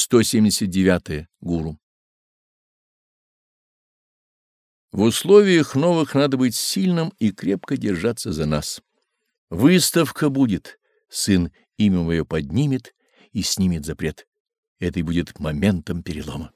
179. -е. Гуру. В условиях новых надо быть сильным и крепко держаться за нас. Выставка будет, сын имя мое поднимет и снимет запрет. Это и будет моментом перелома.